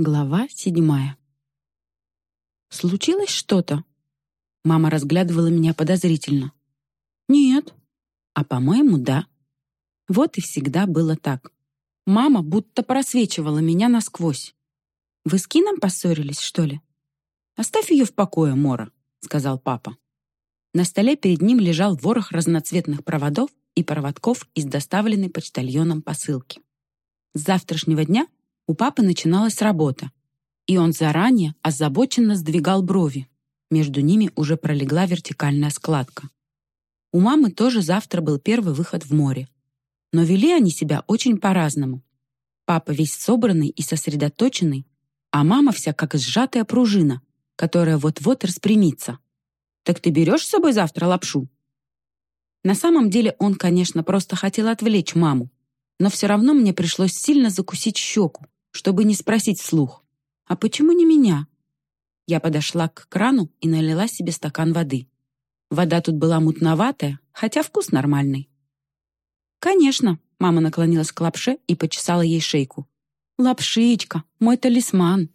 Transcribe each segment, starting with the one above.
Глава седьмая. «Случилось что-то?» Мама разглядывала меня подозрительно. «Нет». «А, по-моему, да». Вот и всегда было так. Мама будто просвечивала меня насквозь. «Вы с Кином поссорились, что ли?» «Оставь ее в покое, Мора», — сказал папа. На столе перед ним лежал ворох разноцветных проводов и проводков из доставленной почтальоном посылки. С завтрашнего дня у папы начиналась работа, и он заранее озабоченно сдвигал брови. Между ними уже пролегла вертикальная складка. У мамы тоже завтра был первый выход в море. Но вели они себя очень по-разному. Папа весь собранный и сосредоточенный, а мама вся как сжатая пружина, которая вот-вот распрямится. «Так ты берешь с собой завтра лапшу?» На самом деле он, конечно, просто хотел отвлечь маму, но все равно мне пришлось сильно закусить щеку, чтобы не спросить вслух. «А почему не меня?» Я подошла к крану и налила себе стакан воды. Вода тут была мутноватая, хотя вкус нормальный. «Конечно», — мама наклонилась к лапше и почесала ей шейку. «Лапшичка, мой талисман.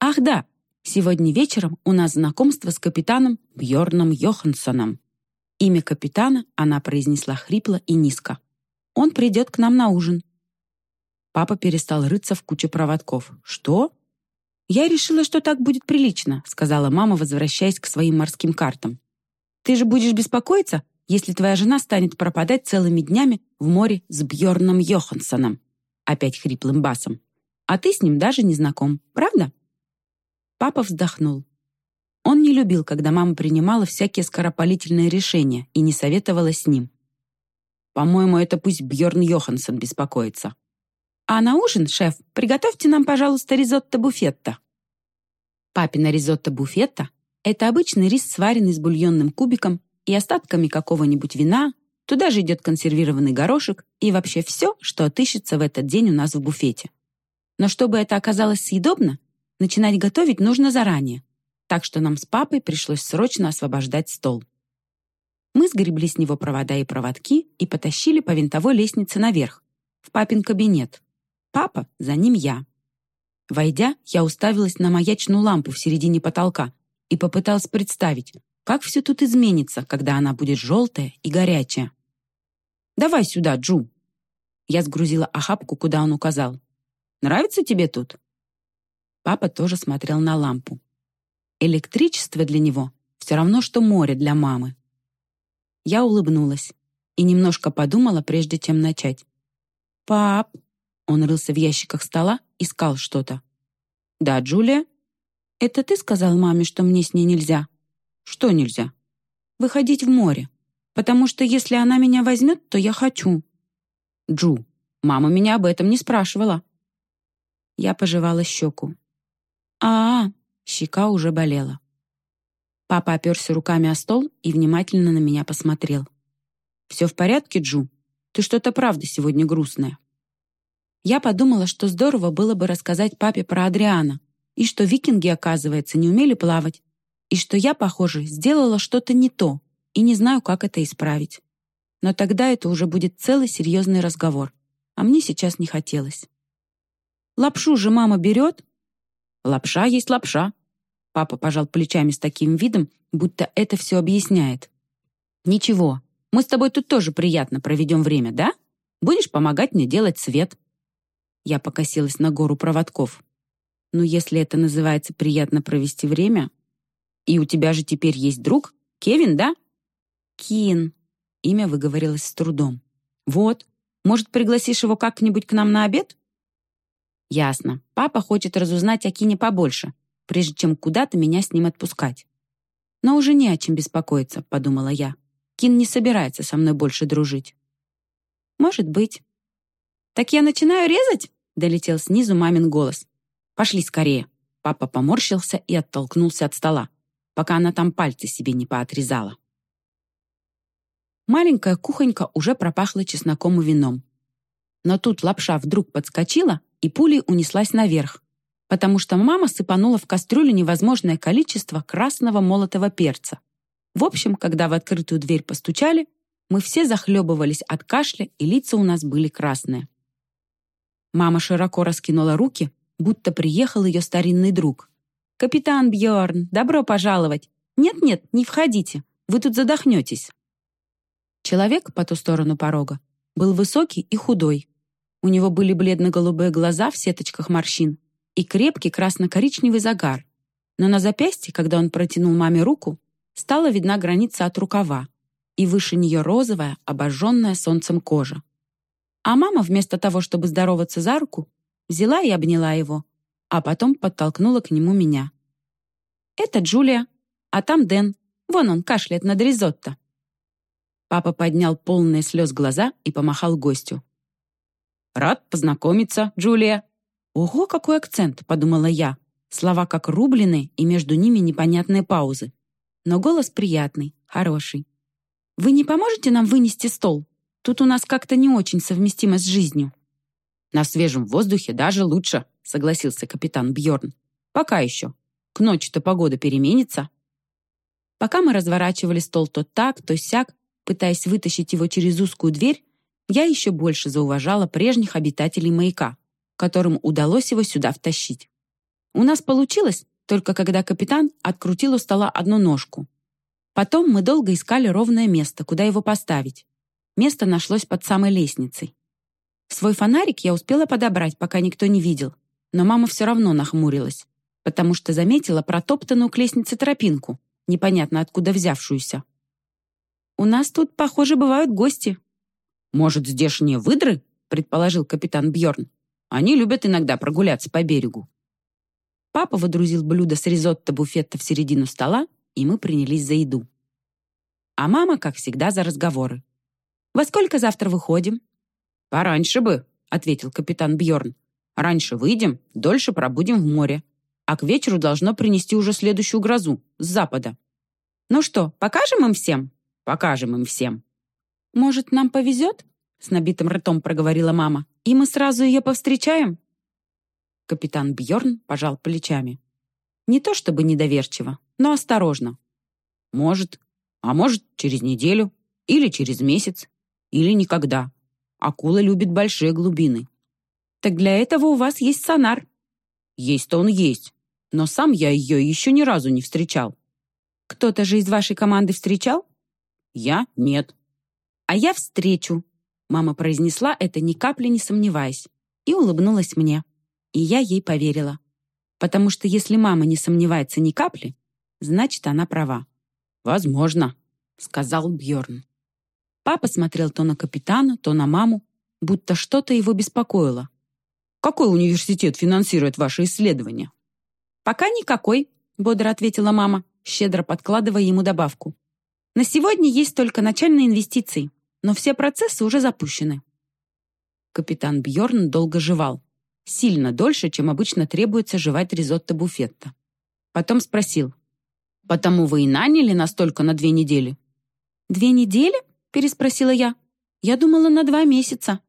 Ах да, сегодня вечером у нас знакомство с капитаном Бьорном Йоханссоном». Имя капитана она произнесла хрипло и низко. «Он придет к нам на ужин. Папа перестал рыться в куче проводков. «Что?» «Я решила, что так будет прилично», сказала мама, возвращаясь к своим морским картам. «Ты же будешь беспокоиться, если твоя жена станет пропадать целыми днями в море с Бьорном Йоханссоном?» Опять хриплым басом. «А ты с ним даже не знаком, правда?» Папа вздохнул. Он не любил, когда мама принимала всякие скоропалительные решения и не советовала с ним. «По-моему, это пусть Бьорн Йоханссон беспокоится», а на ужин, шеф, приготовьте нам, пожалуйста, ризотто-буфетто». Папина ризотто-буфетто — это обычный рис, сваренный с бульонным кубиком и остатками какого-нибудь вина, туда же идет консервированный горошек и вообще все, что отыщется в этот день у нас в буфете. Но чтобы это оказалось съедобно, начинать готовить нужно заранее, так что нам с папой пришлось срочно освобождать стол. Мы сгребли с него провода и проводки и потащили по винтовой лестнице наверх, в папин кабинет. Папа, за ним я. Войдя, я уставилась на маячную лампу в середине потолка и попыталась представить, как все тут изменится, когда она будет желтая и горячая. «Давай сюда, Джу!» Я сгрузила охапку, куда он указал. «Нравится тебе тут?» Папа тоже смотрел на лампу. Электричество для него все равно, что море для мамы. Я улыбнулась и немножко подумала, прежде чем начать. «Пап, он рылся в ящиках стола, искал что-то. «Да, Джулия?» «Это ты сказал маме, что мне с ней нельзя?» «Что нельзя?» «Выходить в море. Потому что если она меня возьмет, то я хочу». «Джу, мама меня об этом не спрашивала». Я пожевала щеку. а, -а, -а щека уже болела. Папа оперся руками о стол и внимательно на меня посмотрел. «Все в порядке, Джу? Ты что-то правда сегодня грустная?» Я подумала, что здорово было бы рассказать папе про Адриана, и что викинги, оказывается, не умели плавать, и что я, похоже, сделала что-то не то, и не знаю, как это исправить. Но тогда это уже будет целый серьезный разговор, а мне сейчас не хотелось. «Лапшу же мама берет?» «Лапша есть лапша», Папа пожал плечами с таким видом, будто это все объясняет. «Ничего, мы с тобой тут тоже приятно проведем время, да? Будешь помогать мне делать свет». Я покосилась на гору проводков. «Ну, если это называется приятно провести время...» «И у тебя же теперь есть друг? Кевин, да?» «Кин», — имя выговорилось с трудом. «Вот, может, пригласишь его как-нибудь к нам на обед?» «Ясно. Папа хочет разузнать о Кине побольше, прежде чем куда-то меня с ним отпускать. Но уже не о чем беспокоиться», — подумала я. «Кин не собирается со мной больше дружить». «Может быть». «Так я начинаю резать?» — долетел снизу мамин голос. «Пошли скорее». Папа поморщился и оттолкнулся от стола, пока она там пальцы себе не поотрезала. Маленькая кухонька уже пропахла чесноком и вином. Но тут лапша вдруг подскочила и пулей унеслась наверх, потому что мама сыпанула в кастрюлю невозможное количество красного молотого перца. В общем, когда в открытую дверь постучали, мы все захлебывались от кашля, и лица у нас были красные. Мама широко раскинула руки, будто приехал ее старинный друг. «Капитан Бьорн, добро пожаловать! Нет-нет, не входите, вы тут задохнетесь!» Человек по ту сторону порога был высокий и худой. У него были бледно-голубые глаза в сеточках морщин и крепкий красно-коричневый загар. Но на запястье, когда он протянул маме руку, стала видна граница от рукава, и выше нее розовая, обожженная солнцем кожа. А мама, вместо того, чтобы здороваться за руку, взяла и обняла его, а потом подтолкнула к нему меня. «Это Джулия, а там Дэн. Вон он кашляет над ризотто». Папа поднял полные слез глаза и помахал гостю. «Рад познакомиться, Джулия». «Ого, какой акцент!» — подумала я. Слова как рубленые, и между ними непонятные паузы. Но голос приятный, хороший. «Вы не поможете нам вынести стол? Тут у нас как-то не очень совместимо с жизнью». «На свежем воздухе даже лучше», — согласился капитан Бьорн. «Пока еще. К ночи-то погода переменится». Пока мы разворачивали стол то так, то сяк, пытаясь вытащить его через узкую дверь, я еще больше зауважала прежних обитателей маяка, которым удалось его сюда втащить. У нас получилось только когда капитан открутил у стола одну ножку. Потом мы долго искали ровное место, куда его поставить. Место нашлось под самой лестницей. Свой фонарик я успела подобрать, пока никто не видел, но мама все равно нахмурилась, потому что заметила протоптанную к лестнице тропинку, непонятно откуда взявшуюся. «У нас тут, похоже, бывают гости». «Может, здешние выдры?» — предположил капитан Бьорн. «Они любят иногда прогуляться по берегу». Папа водрузил блюдо с ризотто буфетта в середину стола, и мы принялись за еду. А мама, как всегда, за разговоры. «Во сколько завтра выходим?» «Пораньше бы», — ответил капитан Бьорн. «Раньше выйдем, дольше пробудем в море. А к вечеру должно принести уже следующую грозу с запада». «Ну что, покажем им всем?» «Покажем им всем». «Может, нам повезет?» — с набитым ртом проговорила мама. «И мы сразу ее повстречаем?» Капитан Бьорн пожал плечами. Не то чтобы недоверчиво, но осторожно. «Может. А может, через неделю. Или через месяц. Или никогда. Акула любит большие глубины. Так для этого у вас есть сонар. Есть-то он есть. Но сам я ее еще ни разу не встречал. Кто-то же из вашей команды встречал? Я — нет. А я встречу. Мама произнесла это ни капли не сомневаясь и улыбнулась мне. И я ей поверила. Потому что если мама не сомневается ни капли, значит, она права. «Возможно», — сказал Бьорн. Папа смотрел то на капитана, то на маму, будто что-то его беспокоило. «Какой университет финансирует ваши исследования?» «Пока никакой», — бодро ответила мама, щедро подкладывая ему добавку. «На сегодня есть только начальные инвестиции, но все процессы уже запущены». Капитан Бьорн долго жевал. Сильно дольше, чем обычно требуется жевать ризотто буфетта. Потом спросил. «Потому вы и наняли настолько на две недели?» «Две недели?» Переспросила я. «Я думала на два месяца».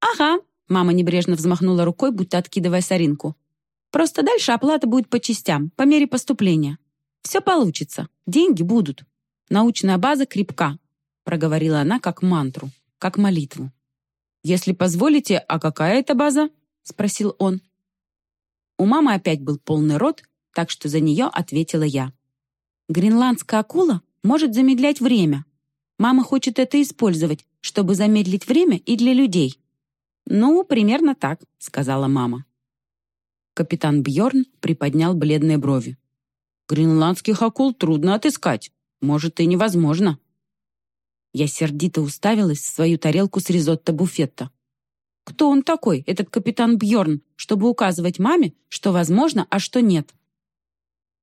«Ага», — мама небрежно взмахнула рукой, будто откидывая соринку. «Просто дальше оплата будет по частям, по мере поступления. Все получится, деньги будут. Научная база крепка», — проговорила она как мантру, как молитву. «Если позволите, а какая это база?» — спросил он. У мамы опять был полный рот, так что за нее ответила я. «Гренландская акула может замедлять время, Мама хочет это использовать, чтобы замедлить время и для людей». «Ну, примерно так», — сказала мама. Капитан Бьорн приподнял бледные брови. «Гренландских акул трудно отыскать. Может, и невозможно». Я сердито уставилась в свою тарелку с ризотто буфетта. Кто он такой, этот капитан Бьорн, чтобы указывать маме, что возможно, а что нет?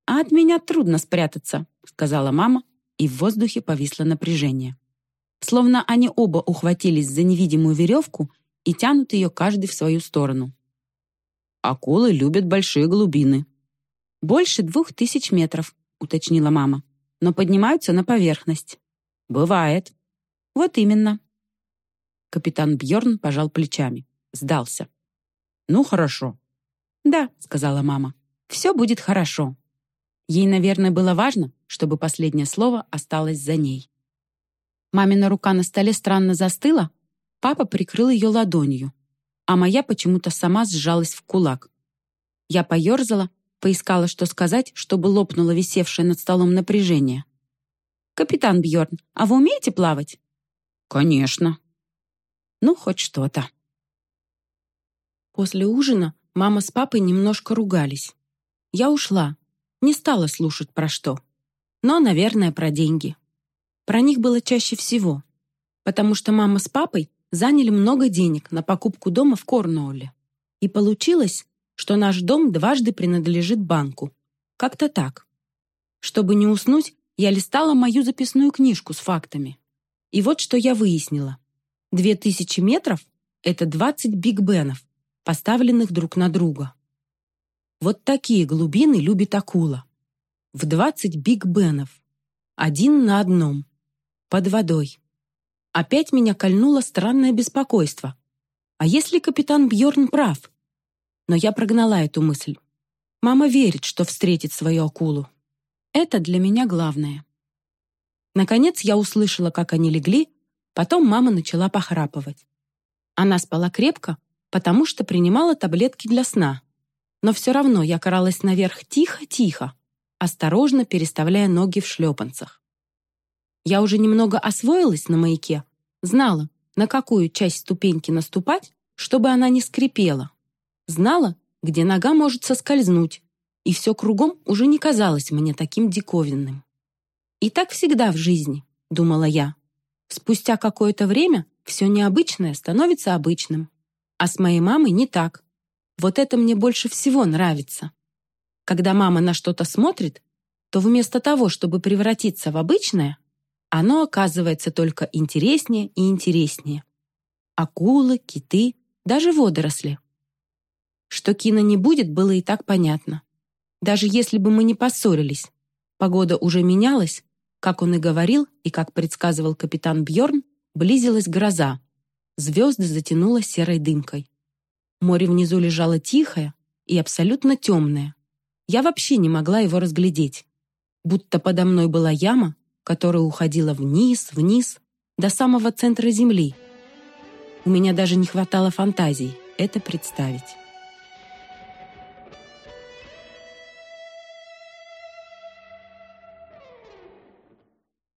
«А от меня трудно спрятаться», — сказала мама, и в воздухе повисло напряжение. Словно они оба ухватились за невидимую веревку и тянут ее каждый в свою сторону. «Акулы любят большие глубины». «Больше двух тысяч метров», — уточнила мама, «но поднимаются на поверхность». «Бывает». «Вот именно». Капитан Бьорн пожал плечами. Сдался. «Ну, хорошо». «Да», — сказала мама, «все будет хорошо». Ей, наверное, было важно, чтобы последнее слово осталось за ней. Мамина рука на столе странно застыла, папа прикрыл ее ладонью, а моя почему-то сама сжалась в кулак. Я поерзала, поискала, что сказать, чтобы лопнуло висевшее над столом напряжение. «Капитан Бьорн, а вы умеете плавать?» «Конечно». «Ну, хоть что-то». После ужина мама с папой немножко ругались. Я ушла, не стала слушать про что. Но, наверное, про деньги. Про них было чаще всего, потому что мама с папой заняли много денег на покупку дома в Корнуолле. И получилось, что наш дом дважды принадлежит банку. Как-то так. Чтобы не уснуть, я листала мою записную книжку с фактами. И вот что я выяснила. Две тысячи метров — это 20 Биг Бенов, поставленных друг на друга. Вот такие глубины любит акула. В 20 Биг Бенов. Один на одном. Под водой. Опять меня кольнуло странное беспокойство. А если капитан Бьорн прав? Но я прогнала эту мысль. Мама верит, что встретит свою акулу. Это для меня главное. Наконец я услышала, как они легли, потом мама начала похрапывать. Она спала крепко, потому что принимала таблетки для сна. Но все равно я каралась наверх тихо-тихо, осторожно переставляя ноги в шлепанцах. Я уже немного освоилась на маяке, знала, на какую часть ступеньки наступать, чтобы она не скрипела. Знала, где нога может соскользнуть, и все кругом уже не казалось мне таким диковинным. И так всегда в жизни, думала я. Спустя какое-то время все необычное становится обычным. А с моей мамой не так. Вот это мне больше всего нравится. Когда мама на что-то смотрит, то вместо того, чтобы превратиться в обычное, оно оказывается только интереснее и интереснее. Акулы, киты, даже водоросли. Что Кина не будет, было и так понятно. Даже если бы мы не поссорились, погода уже менялась, как он и говорил, и как предсказывал капитан Бьорн, близилась гроза. Звезды затянуло серой дымкой. Море внизу лежало тихое и абсолютно темное. Я вообще не могла его разглядеть. Будто подо мной была яма, которая уходила вниз, вниз, до самого центра Земли. У меня даже не хватало фантазии это представить.